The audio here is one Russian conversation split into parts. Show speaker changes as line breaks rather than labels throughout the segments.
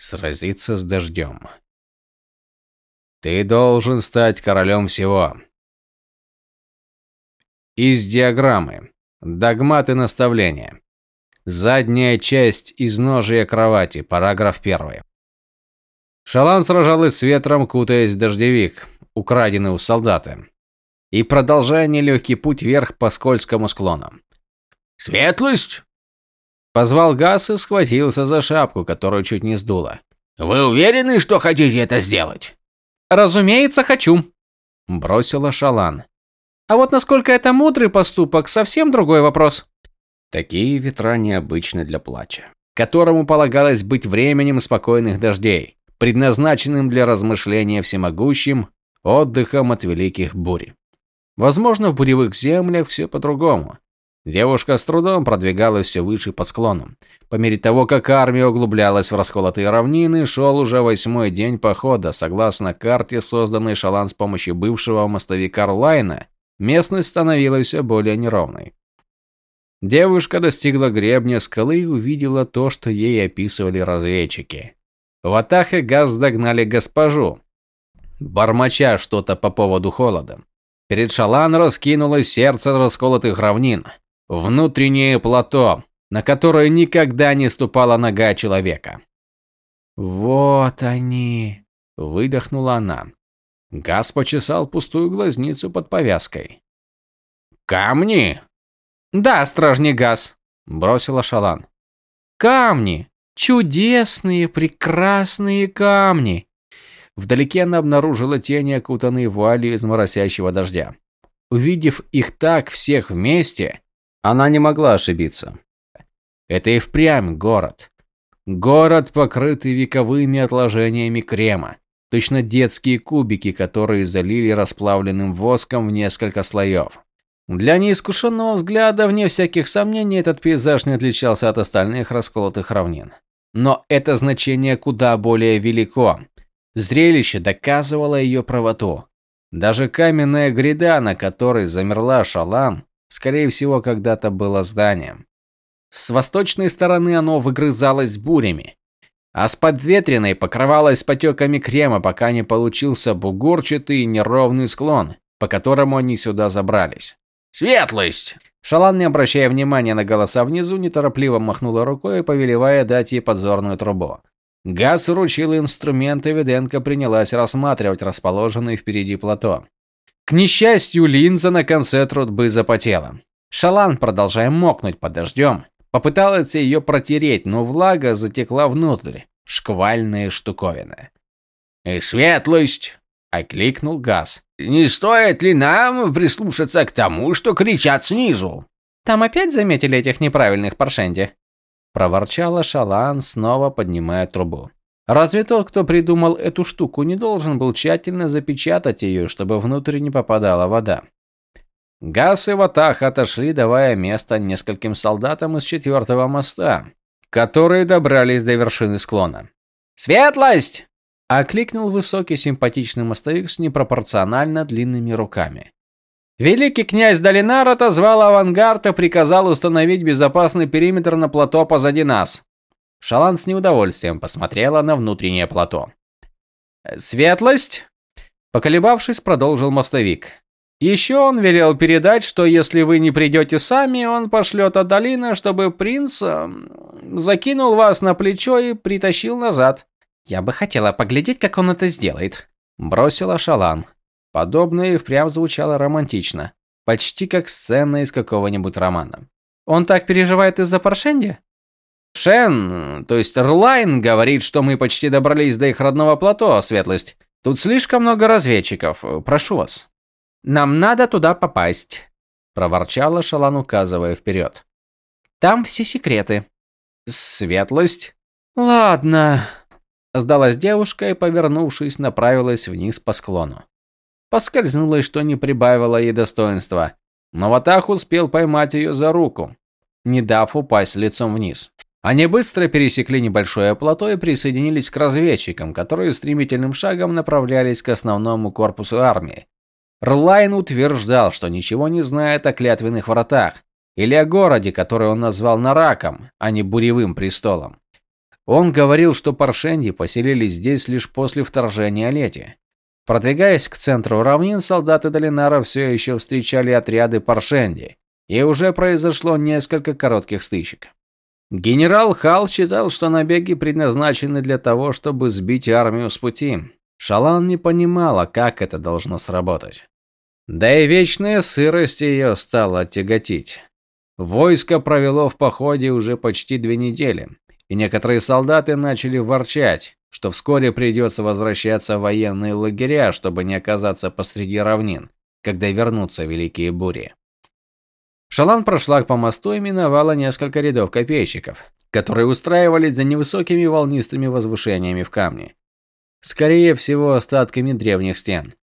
Сразиться с дождем. Ты должен стать королем всего. Из диаграммы. Догматы наставления. Задняя часть изножия кровати, параграф 1. Шалан сражалась с ветром, кутаясь в дождевик, украденный у солдата, и продолжая нелегкий путь вверх по скользкому склону.
«Светлость!»
Позвал Гас и схватился за шапку, которую чуть не сдуло.
«Вы уверены, что хотите это сделать?»
«Разумеется, хочу», –
бросила Шалан.
«А вот насколько это мудрый поступок, совсем другой вопрос».
Такие ветра необычны для плача, которому полагалось быть временем спокойных дождей, предназначенным для размышления всемогущим, отдыхом от великих бурь. Возможно, в буревых землях все по-другому. Девушка с трудом продвигалась все выше по склону. По мере того, как армия углублялась в расколотые равнины, шел уже восьмой день похода. Согласно карте, созданной Шалан с помощью бывшего мостовика Рлайна, местность становилась все более неровной. Девушка достигла гребня скалы и увидела то, что ей описывали разведчики. Ватах и Газ догнали госпожу, бормоча что-то по поводу холода. Перед Шалан раскинулось сердце расколотых равнин, внутреннее плато, на которое никогда не ступала нога человека. «Вот они!» – выдохнула она. Газ почесал пустую глазницу под повязкой.
«Камни!»
«Да, стражний газ», – бросила Шалан. «Камни! Чудесные, прекрасные камни!» Вдалеке она обнаружила тени, окутанные вуалью из моросящего дождя. Увидев их так всех вместе, она не могла ошибиться. Это и впрямь город. Город, покрытый вековыми отложениями крема. Точно детские кубики, которые залили расплавленным воском в несколько слоев. Для неискушенного взгляда, вне всяких сомнений, этот пейзаж не отличался от остальных расколотых равнин. Но это значение куда более велико. Зрелище доказывало ее правоту. Даже каменная гряда, на которой замерла Шалам, скорее всего, когда-то было зданием. С восточной стороны оно выгрызалось бурями, а с подветренной покрывалось потеками крема, пока не получился бугорчатый неровный склон, по которому они сюда забрались.
Светлость!»
Шалан, не обращая внимания на голоса внизу, неторопливо махнула рукой, повелевая дать ей подзорную трубу. Газ вручил инструмент, и Виденко принялась рассматривать расположенный впереди плато. К несчастью, линза на конце трубы запотела. Шалан, продолжая мокнуть под дождем, попыталась ее протереть, но влага затекла внутрь. Шквальные штуковины.
«И светлость!» – окликнул Газ. Не стоит ли нам прислушаться к тому, что кричат снизу?
Там опять заметили этих неправильных паршенди?
проворчала Шалан, снова поднимая трубу. Разве тот, кто придумал эту штуку, не должен был тщательно запечатать ее, чтобы внутрь не попадала вода? Гас и Ватах отошли, давая место нескольким солдатам из четвертого моста, которые добрались до вершины склона.
«Светлость!»
Окликнул высокий симпатичный мостовик с непропорционально длинными руками.
Великий князь Долинар отозвал авангард и приказал установить безопасный периметр на плато позади нас.
Шалан с неудовольствием посмотрела на внутреннее плато.
«Светлость?» Поколебавшись, продолжил мостовик. «Еще он велел передать, что если вы не придете сами, он пошлет Адалина, чтобы принц э, закинул вас на плечо и притащил назад.
Я бы хотела поглядеть, как он это сделает, бросила Шалан. Подобное впрямь звучало романтично, почти как сцена из какого-нибудь романа.
Он так переживает из-за Паршенди?
Шен, то есть Рлайн, говорит, что мы почти добрались до их родного плато, Светлость. Тут слишком много разведчиков. Прошу вас.
Нам надо туда попасть,
проворчала Шалан, указывая вперед.
Там все секреты.
Светлость.
Ладно,
Сдалась девушка и, повернувшись, направилась вниз по склону. Поскользнулась, что не прибавило ей достоинства, но Ватах успел поймать ее за руку, не дав упасть лицом вниз. Они быстро пересекли небольшое плато и присоединились к разведчикам, которые стремительным шагом направлялись к основному корпусу армии. Рлайн утверждал, что ничего не знает о клятвенных вратах, или о городе, который он назвал Нараком, а не Буревым престолом.
Он говорил, что паршенди поселились здесь лишь после вторжения Лети. Продвигаясь к центру равнин, солдаты Долинара все еще встречали отряды паршенди, и уже произошло несколько коротких стычек. Генерал Хал считал, что набеги предназначены для того, чтобы сбить армию с пути. Шалан не понимала, как это должно сработать. Да и вечная сырость ее стала тяготить. Войско провело в походе уже почти две недели, и некоторые солдаты начали ворчать, что вскоре придется возвращаться в военные лагеря, чтобы не оказаться посреди равнин, когда вернутся великие бури. Шалан прошла по мосту и миновала несколько рядов копейщиков, которые устраивались за невысокими волнистыми возвышениями в камне. Скорее всего, остатками древних стен.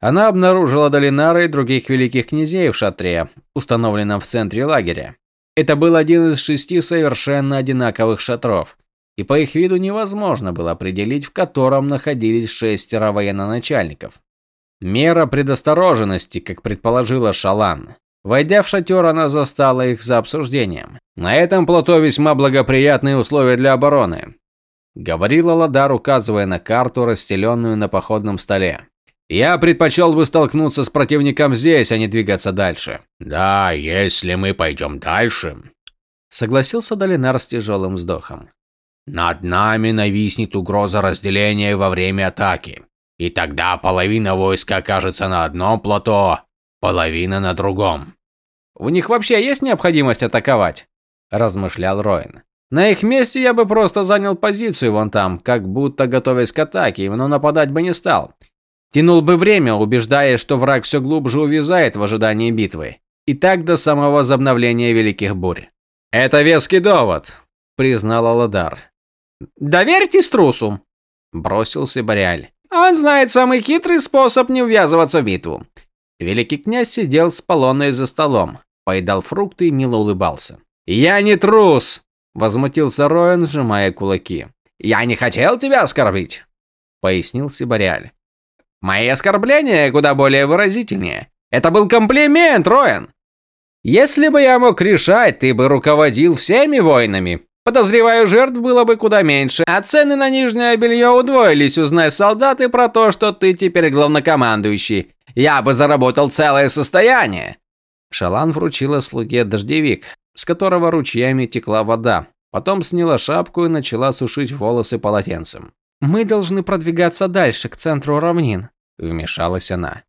Она обнаружила Долинара и других великих князей в шатре, установленном в центре лагеря. Это был один из шести совершенно одинаковых шатров, и по их виду невозможно было определить, в котором находились шестеро военачальников. Мера предосторожности, как предположила Шалан. Войдя в шатер, она застала их за обсуждением. «На этом плато весьма благоприятные условия для обороны», — говорила Ладар, указывая на карту, расстеленную на походном столе. Я предпочел бы столкнуться с противником здесь, а не двигаться дальше.
Да, если мы пойдем дальше,
согласился Долинар с тяжелым вздохом.
Над нами нависнет угроза разделения во время атаки. И тогда половина войска окажется на одном плато, половина на другом.
У них вообще есть необходимость атаковать? размышлял Роин. На их месте я бы просто занял позицию вон там, как будто готовясь к атаке, но нападать бы не стал. Тянул бы время, убеждая, что враг все глубже увязает в ожидании битвы. И так до самого возобновления Великих Бурь. «Это веский довод», – признал Аладар. «Доверьтесь трусу», – бросился Бориаль. «Он знает самый хитрый способ не ввязываться в битву». Великий князь сидел с полоной за столом, поедал фрукты и мило улыбался. «Я не трус!» – возмутился Роэн, сжимая кулаки. «Я не хотел тебя оскорбить», – пояснил Сибариаль. Мои оскорбления куда более выразительнее. Это был комплимент, Роэн. Если бы я мог решать, ты бы руководил всеми войнами. Подозреваю, жертв было бы куда меньше, а цены на нижнее белье удвоились, узнай солдаты про то, что ты теперь главнокомандующий. Я бы заработал целое состояние. Шалан вручила слуге дождевик, с которого ручьями текла вода. Потом сняла шапку и начала сушить волосы полотенцем. Мы должны продвигаться дальше, к центру равнин, вмешалась она.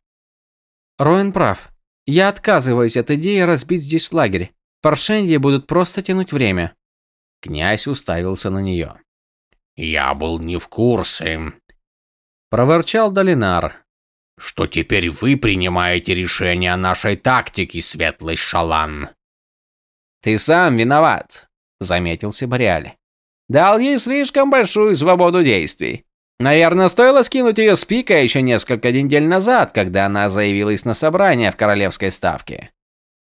Роэн прав. Я отказываюсь от идеи разбить здесь лагерь. Паршенди будут просто тянуть время. Князь уставился на нее.
Я был не в курсе,
проворчал Долинар.
Что теперь вы принимаете решение о нашей тактике, светлый шалан?
Ты сам виноват, заметил Сибариаль. Дал ей слишком большую свободу действий. Наверное, стоило скинуть ее с пика еще несколько недель назад, когда она заявилась на собрание в королевской ставке.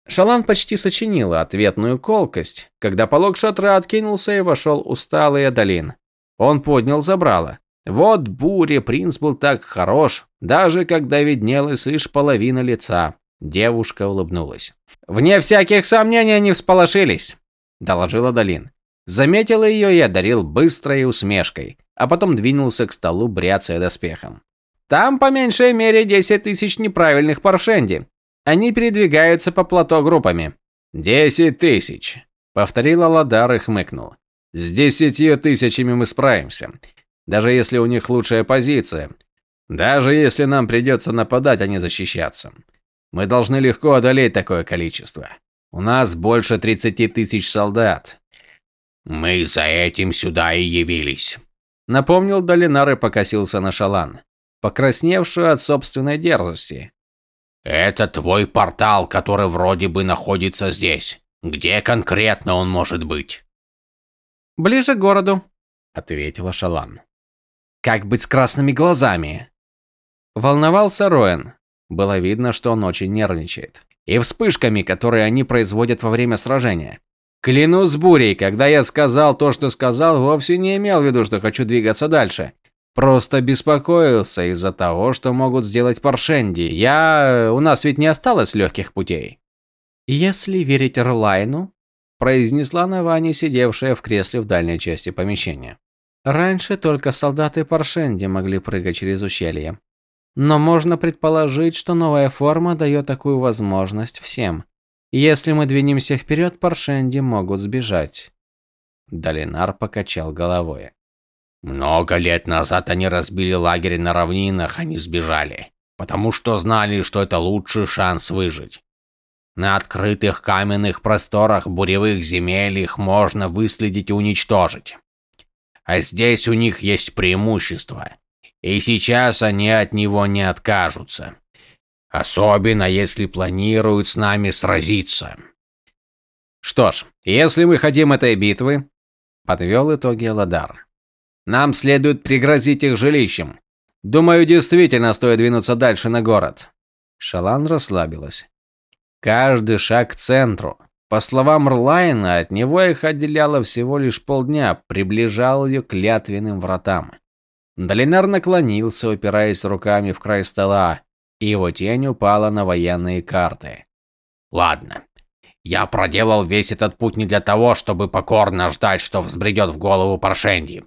Шалан почти сочинила ответную колкость, когда полог шатра откинулся и вошел усталый Адалин. Он поднял забрало. Вот буре принц был так хорош, даже когда виднелась лишь половина лица. Девушка улыбнулась. «Вне всяких сомнений они всполошились», – доложила Далин. Заметил ее и одарил быстрой усмешкой, а потом двинулся к столу, бряцая доспехом. Там по меньшей мере 10 тысяч неправильных паршенди. Они передвигаются по плато группами. «Десять тысяч», — повторила Ладар и хмыкнул. «С десятью тысячами мы справимся. Даже если у них лучшая позиция. Даже если нам придется нападать, а не защищаться. Мы должны легко одолеть такое количество. У нас больше 30 тысяч солдат.
«Мы за этим сюда и явились», —
напомнил Долинар и покосился на Шалан, покрасневшую от собственной дерзости.
«Это твой портал, который вроде бы находится здесь. Где конкретно он может быть?»
«Ближе к городу», — ответила Шалан. «Как быть с красными глазами?» Волновался Роэн. Было видно, что он очень нервничает. И вспышками, которые они производят во время сражения. Клянусь бурей, когда я сказал то, что сказал, вовсе не имел в виду, что хочу двигаться дальше. Просто беспокоился из-за того, что могут сделать Паршенди. Я... У нас ведь не осталось легких путей. Если верить Эрлайну, произнесла Навани, сидевшая в кресле в дальней части помещения. Раньше только солдаты Паршенди могли прыгать через ущелье. Но можно предположить, что новая форма дает такую возможность всем. Если мы двинемся вперед, Паршенди могут сбежать. Долинар покачал головой.
Много лет назад они разбили лагерь на равнинах, они сбежали, потому что знали, что это лучший шанс выжить. На открытых каменных просторах буревых земель их можно выследить и уничтожить. А здесь у них есть преимущество. И сейчас они от него не откажутся. Особенно если планируют с нами сразиться.
Что ж, если мы хотим этой битвы, подвел итоги Ладар. Нам следует пригрозить их жилищем. Думаю, действительно стоит двинуться дальше на город. Шалан расслабилась. Каждый шаг к центру. По словам Рлайна, от него их отделяло всего лишь полдня, приближал ее к клятвенным вратам. Долинар наклонился, упираясь руками в край стола, и его тень упала на военные карты.
«Ладно. Я проделал весь этот путь не для того, чтобы покорно ждать, что взбредет в голову Паршенди.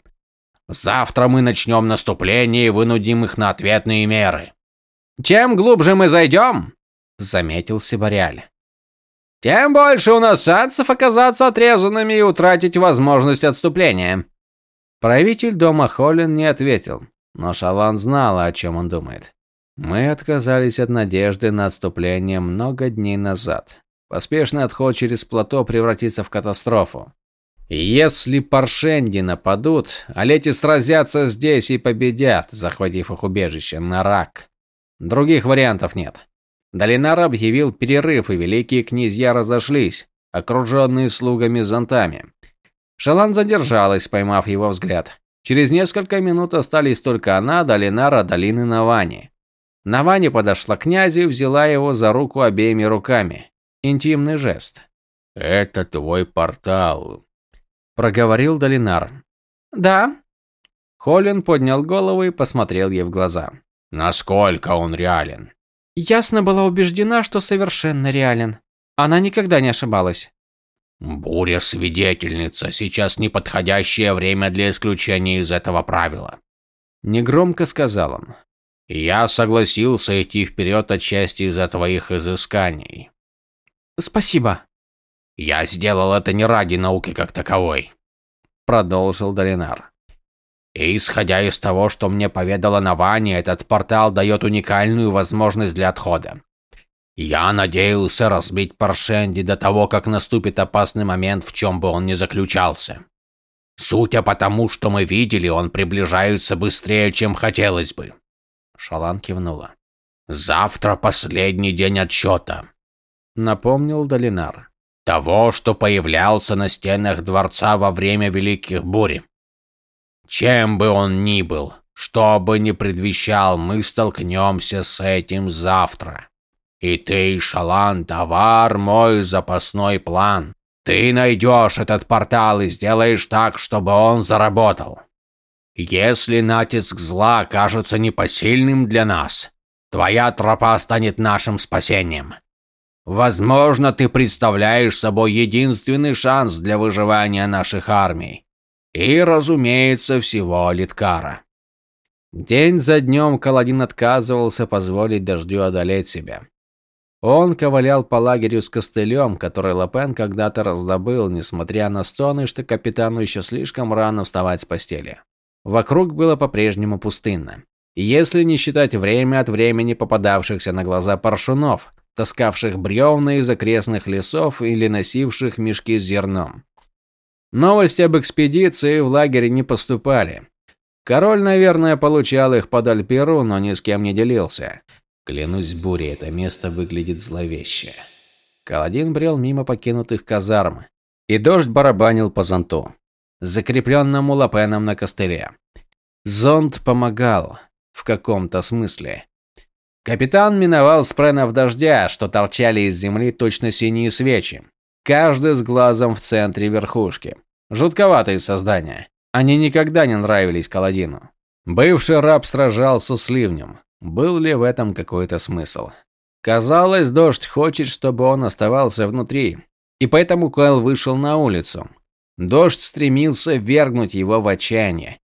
Завтра мы начнем наступление и вынудим их на ответные меры».
«Чем глубже мы зайдем», — заметил Сибаряль, — «тем больше у нас шансов оказаться отрезанными и утратить возможность отступления». Правитель дома Холлин не ответил, но Шалан знала, о чем он думает. Мы отказались от надежды на отступление много дней назад. Поспешный отход через плато превратится в катастрофу. Если Паршенди нападут, Алети сразятся здесь и победят, захватив их убежище на рак. Других вариантов нет. Долинар объявил перерыв, и великие князья разошлись, окруженные слугами зонтами. Шалан задержалась, поймав его взгляд. Через несколько минут остались только она, Долинара, Долины Навани. Навани подошла к князю и взяла его за руку обеими руками. Интимный жест.
«Это твой портал», –
проговорил Долинар. «Да». Холлин поднял голову и посмотрел ей в глаза.
«Насколько он реален?»
Ясно была убеждена, что совершенно реален. Она никогда не ошибалась.
«Буря-свидетельница, сейчас неподходящее время для исключения из этого правила», –
негромко сказал он.
«Я согласился идти вперед отчасти из-за твоих изысканий».
«Спасибо».
«Я сделал это не ради науки как таковой», – продолжил Долинар. «И исходя из того, что мне поведала Навани, этот портал дает уникальную возможность для отхода. Я надеялся разбить Паршенди до того, как наступит опасный момент, в чем бы он ни заключался. Судя по тому, что мы видели, он приближается быстрее, чем хотелось бы. Шалан кивнула. Завтра последний день отсчета.
Напомнил Долинар.
Того, что появлялся на стенах дворца во время Великих Бури. Чем бы он ни был, что бы ни предвещал, мы столкнемся с этим завтра. И ты, Шалан, товар мой запасной план. Ты найдешь этот портал и сделаешь так, чтобы он заработал. Если натиск зла кажется непосильным для нас, твоя тропа станет нашим спасением. Возможно, ты представляешь собой единственный шанс для выживания наших армий. И, разумеется, всего Литкара.
День за днем Каладин отказывался позволить дождю одолеть себя. Он ковылял по лагерю с костылем, который Лапен когда-то раздобыл, несмотря на стоны, что капитану еще слишком рано вставать с постели. Вокруг было по-прежнему пустынно. Если не считать время от времени попадавшихся на глаза паршунов, таскавших бревна из окрестных лесов или носивших мешки с зерном. Новости об экспедиции в лагере не поступали. Король, наверное, получал их под Альперу, но ни с кем не делился. Клянусь бурей, это место выглядит зловеще. Каладин брел мимо покинутых казарм, и дождь барабанил по зонту, закрепленному лапеном на костыле. Зонт помогал, в каком-то смысле. Капитан миновал спренов дождя, что торчали из земли точно синие свечи. Каждый с глазом в центре верхушки. Жутковатые создания. Они никогда не нравились Каладину. Бывший раб сражался с ливнем, был ли в этом какой-то смысл? Казалось, дождь хочет, чтобы он оставался внутри.
И поэтому Кайл вышел на улицу. Дождь стремился вергнуть его в отчаяние.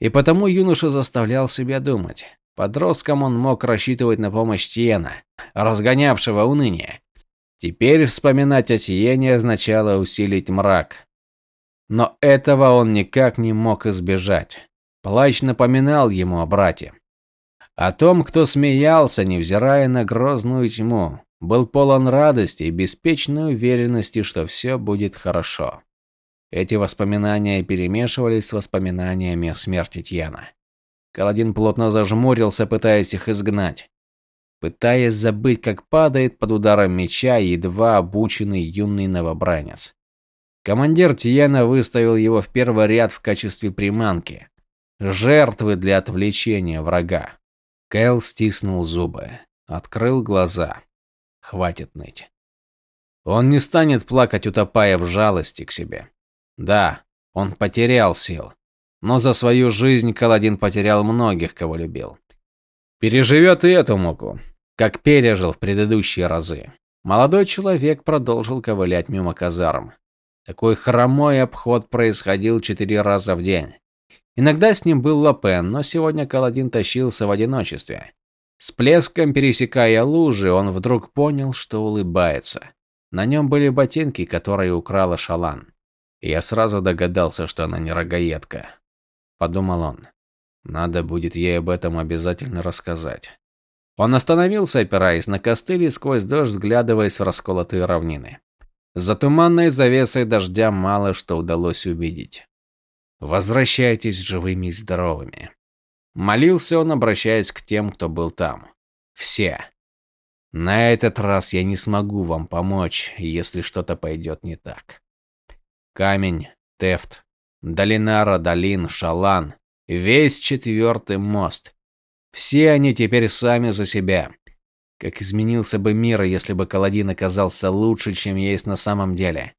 И потому юноша заставлял себя думать. Подростком он мог рассчитывать на помощь Тиена, разгонявшего уныние. Теперь вспоминать о Тиене означало усилить мрак. Но этого он никак не мог избежать. Плач напоминал ему о брате. О том, кто смеялся, невзирая на грозную тьму, был полон радости и беспечной уверенности, что все будет хорошо. Эти воспоминания перемешивались с воспоминаниями о смерти Тьяна. Каладин плотно зажмурился, пытаясь их изгнать. Пытаясь забыть, как падает под ударом меча едва обученный юный новобранец. Командир Тьяна выставил его в первый ряд в качестве приманки. Жертвы для отвлечения врага. Кэл стиснул зубы. Открыл глаза. Хватит ныть. Он не станет плакать, утопая в жалости к себе. Да, он потерял сил. Но за свою жизнь Каладин потерял многих, кого любил. Переживет и эту муку, как пережил в предыдущие разы. Молодой человек продолжил ковылять мимо казарм. Такой хромой обход происходил четыре раза в день. Иногда с ним был Лапен, но сегодня Каладин тащился в одиночестве. С плеском пересекая лужи, он вдруг понял, что улыбается. На нем были ботинки, которые украла Шалан. я сразу догадался, что она не рогаедка. Подумал он. Надо будет ей об этом обязательно рассказать. Он остановился, опираясь на костыль и сквозь дождь вглядываясь в расколотые равнины. За туманной завесой дождя мало что удалось увидеть. Возвращайтесь живыми и здоровыми. Молился он, обращаясь к тем, кто был там. Все. На этот раз я не смогу вам помочь, если что-то пойдет не так. Камень, Тефт, Долинара, Долин, Шалан, весь четвертый мост. Все они теперь сами за себя. Как изменился бы мир, если бы Каладин оказался лучше, чем есть на самом деле.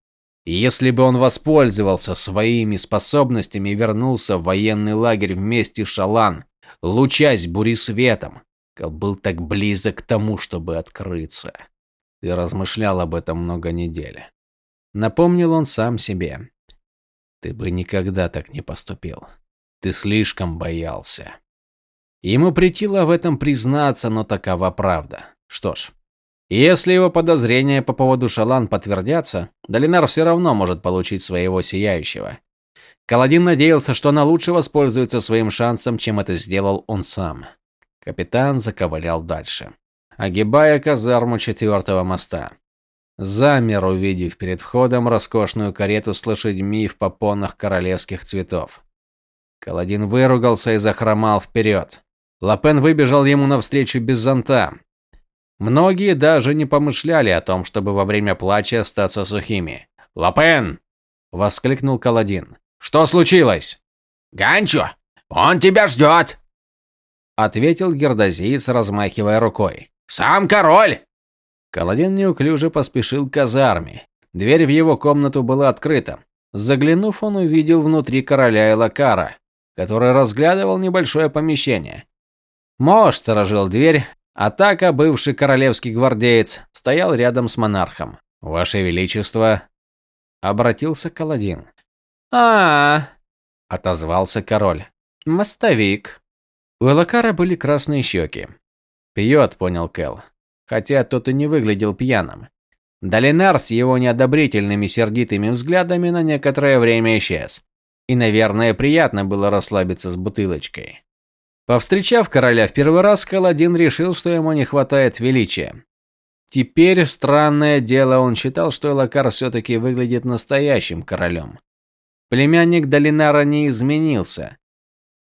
Если бы он воспользовался своими способностями и вернулся в военный лагерь вместе с Шалан, лучась буресветом, Кал был так близок к тому, чтобы открыться. Ты размышлял об этом много недель. Напомнил он сам себе. Ты бы никогда так не поступил. Ты слишком боялся. Ему притило в этом признаться, но такова правда. Что ж, если его подозрения по поводу Шалан подтвердятся, Долинар все равно может получить своего сияющего. Каладин надеялся, что она лучше воспользуется своим шансом, чем это сделал он сам. Капитан заковылял дальше, огибая казарму четвертого моста. Замер, увидев перед входом роскошную карету с лошадьми в попонах королевских цветов. Каладин выругался и захромал вперед. Лапен выбежал ему навстречу без зонта, Многие даже не помышляли о том, чтобы во время плача остаться сухими. «Лапен!» – воскликнул Каладин. «Что случилось?»
«Ганчо! Он тебя ждет!»
– ответил гердозиец, размахивая рукой.
«Сам король!»
Каладин неуклюже поспешил к казарме. Дверь в его комнату была открыта. Заглянув, он увидел внутри короля Элакара, который разглядывал небольшое помещение. Мож сторожил дверь, Атака, бывший королевский гвардеец, стоял рядом с монархом. «Ваше Величество!» – обратился Каладин.
а, -а, -а
отозвался король.
«Мостовик».
У Элакара были красные щеки. «Пьет», – понял Кэл. Хотя тот и не выглядел пьяным. Долинар с его неодобрительными сердитыми взглядами на некоторое время исчез. И, наверное, приятно было расслабиться с бутылочкой. Повстречав короля в первый раз, Каладин решил, что ему не хватает величия. Теперь, странное дело, он считал, что Элакар все-таки выглядит настоящим королем. Племянник Долинара не изменился.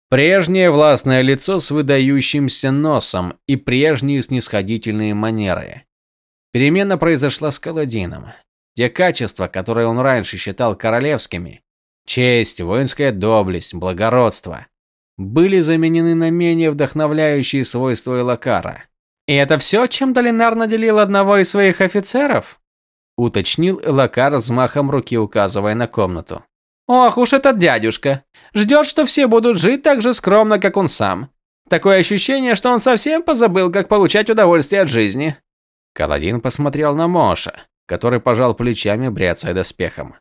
Прежнее властное лицо с выдающимся носом и прежние снисходительные манеры. Перемена произошла с Каладином. Те качества, которые он раньше считал королевскими – честь, воинская доблесть, благородство – были заменены на менее вдохновляющие свойства Элакара.
«И это все, чем Долинар наделил одного из своих офицеров?»
– уточнил Элакар взмахом руки, указывая на комнату.
«Ох уж этот дядюшка! Ждет, что все будут жить так же скромно, как он сам. Такое ощущение, что он совсем позабыл, как получать удовольствие от жизни».
Каладин посмотрел на Моша, который пожал плечами, бряцая доспехом.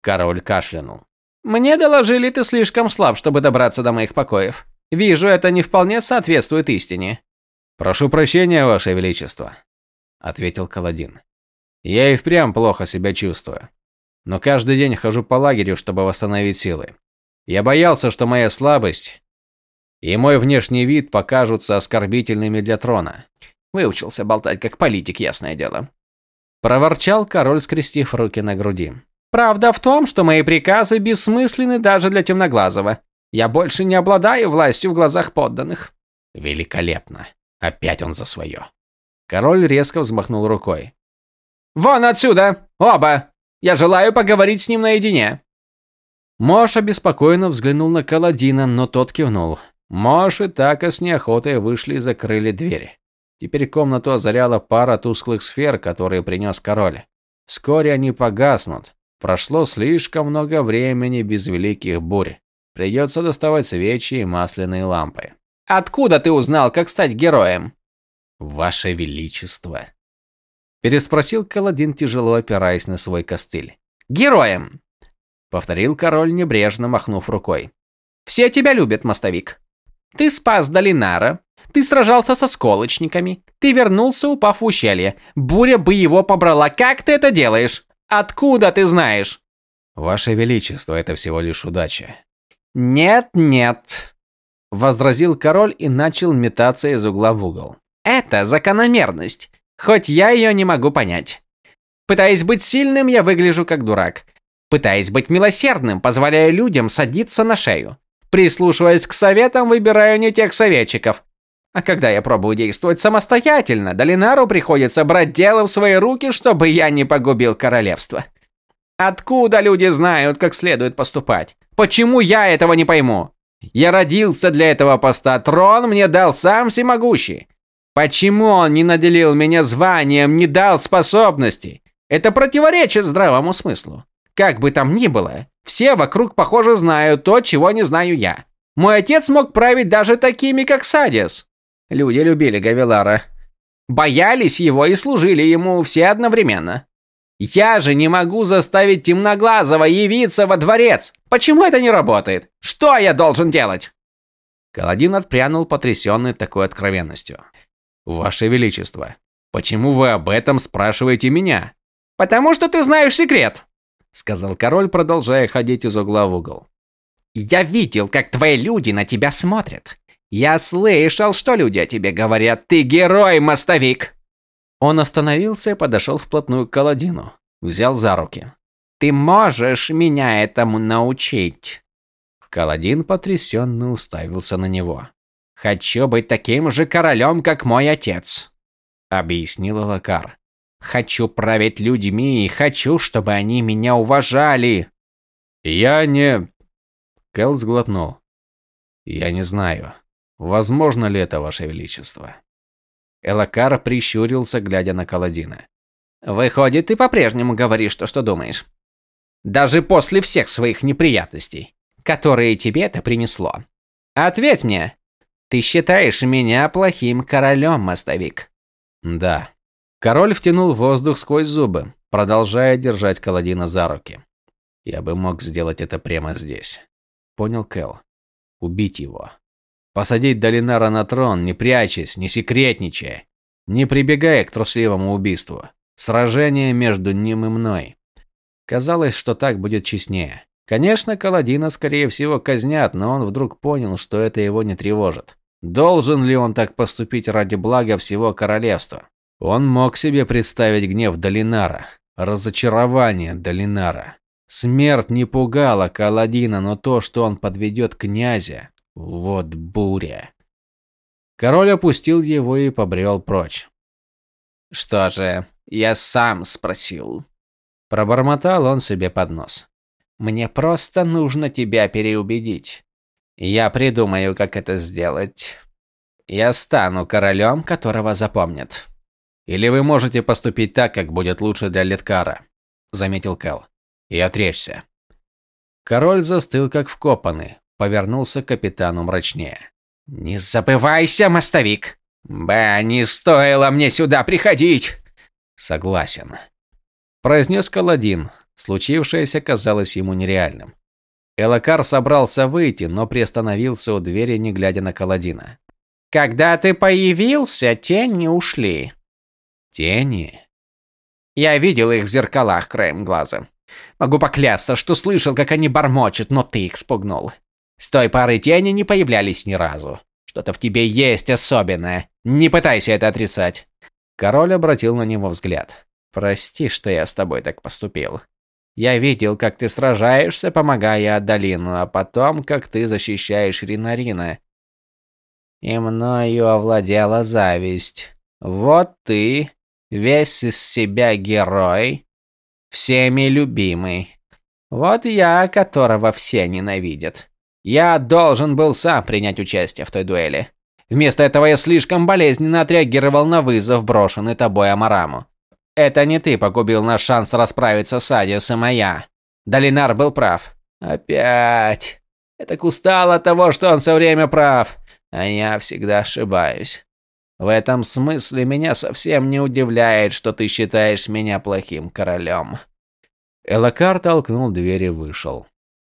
Король кашлянул.
«Мне доложили, ты слишком слаб, чтобы добраться до моих покоев. Вижу, это не вполне соответствует истине».
«Прошу прощения, Ваше Величество», — ответил Каладин. «Я и впрямь плохо себя чувствую. Но каждый день хожу по лагерю, чтобы восстановить силы. Я боялся, что моя слабость и мой внешний вид покажутся оскорбительными для трона.
Выучился болтать как политик, ясное дело.
Проворчал король, скрестив руки на груди.
Правда в том, что мои приказы бессмысленны даже для темноглазого. Я больше не обладаю властью в глазах подданных.
Великолепно. Опять он за свое. Король резко взмахнул рукой.
«Вон отсюда! Оба! Я желаю поговорить с ним наедине!»
Мош обеспокоенно взглянул на Каладина, но тот кивнул. Мош и Така с неохотой вышли и закрыли дверь. Теперь комнату озаряла пара тусклых сфер, которые принес король. Вскоре они погаснут. Прошло слишком много времени без великих бурь. Придется доставать свечи и масляные лампы.
«Откуда ты узнал, как стать героем?»
«Ваше Величество!» Переспросил Каладин, тяжело опираясь на свой костыль.
«Героем!»
Повторил король, небрежно махнув рукой.
«Все тебя любят, мостовик. Ты спас Долинара, ты сражался со сколочниками, ты вернулся, упав в ущелье. Буря бы его побрала. Как ты это делаешь? Откуда ты знаешь?»
«Ваше Величество, это всего лишь удача».
«Нет, нет», – возразил король и начал метаться из угла в угол. «Это закономерность, хоть я ее не могу понять. Пытаясь быть сильным, я выгляжу как дурак. Пытаясь быть милосердным, позволяю людям садиться на шею. Прислушиваясь к советам, выбираю не тех советчиков. А когда я пробую действовать самостоятельно, Долинару приходится брать дело в свои руки, чтобы я не погубил королевство. Откуда люди знают, как следует поступать? Почему я этого не пойму? Я родился для этого поста, трон мне дал сам всемогущий. Почему он не наделил меня званием, не дал способностей? Это противоречит здравому смыслу. Как бы там ни было, все вокруг, похоже, знают то, чего не знаю я. Мой отец мог править даже такими, как Садис. Люди любили Гавилара. Боялись его и служили ему все одновременно. Я же не могу заставить Темноглазого явиться во дворец. Почему это не работает? Что я должен делать?
Каладин отпрянул, потрясенный такой откровенностью. «Ваше Величество, почему вы об этом спрашиваете меня?»
«Потому что ты знаешь секрет!»
сказал король, продолжая ходить из угла в угол.
Я видел, как твои люди на тебя смотрят. Я слышал, что люди о тебе говорят. Ты герой, мостовик.
Он остановился и подошел вплотную к Каладину, взял за руки.
Ты можешь меня этому научить.
Каладин потрясенно уставился на него.
Хочу быть таким же королем, как мой отец,
объяснил Лакар.
Хочу править людьми и хочу, чтобы они меня уважали.
Я не... Кэл сглотнул. Я не знаю. Возможно ли это, Ваше Величество?
Элакар прищурился, глядя на Каладина. Выходит, ты по-прежнему говоришь то, что думаешь. Даже после всех своих неприятностей, которые тебе это принесло. Ответь мне, ты считаешь меня плохим королем, мостовик?
Да. Король втянул воздух сквозь зубы, продолжая держать Каладина за руки. Я бы мог сделать это прямо здесь. Понял Кэл. Убить его. Посадить Долинара на трон, не прячась, не секретничая, не прибегая к трусливому убийству. Сражение между ним и мной. Казалось, что так будет честнее. Конечно, Каладина, скорее всего, казнят, но он вдруг понял, что это его не тревожит. Должен ли он так поступить ради блага всего королевства? Он мог себе представить гнев Долинара, разочарование Долинара. Смерть не пугала Каладина, но то, что он подведет князя, вот буря. Король опустил его и побрел прочь.
«Что же, я сам спросил».
Пробормотал он себе под нос.
«Мне просто нужно тебя переубедить. Я придумаю, как это сделать. Я стану королем, которого запомнят».
Или вы можете поступить так, как будет лучше для Леткара, заметил Кэл. И отречься. Король застыл как вкопанный, повернулся к капитану мрачнее.
Не забывайся, мостовик. Ба, не стоило мне сюда приходить.
Согласен. произнес Каладин. Случившееся казалось ему нереальным. Элакар собрался выйти, но приостановился у двери, не глядя на Каладина.
«Когда ты появился, тени ушли».
«Тени?»
«Я видел их в зеркалах краем глаза. Могу поклясться, что слышал, как они бормочут, но ты их спугнул. С той поры тени не появлялись ни разу. Что-то в тебе есть особенное. Не пытайся это отрицать».
Король обратил на него взгляд. «Прости, что я с тобой так поступил. Я видел, как ты сражаешься, помогая Адалину, а потом, как ты защищаешь Ринарина. И мною овладела зависть. Вот ты, весь из себя герой, всеми любимый. Вот я, которого все ненавидят. Я должен был сам принять участие в той дуэли. Вместо этого я слишком болезненно отреагировал на вызов, брошенный тобой Амараму. Это не ты погубил наш шанс расправиться с Адиусом, а я. Долинар был прав. Опять. Я так устал от того, что он все время прав, а я всегда ошибаюсь. В этом смысле меня совсем не удивляет, что ты считаешь меня плохим королем. Элакар толкнул дверь и вышел.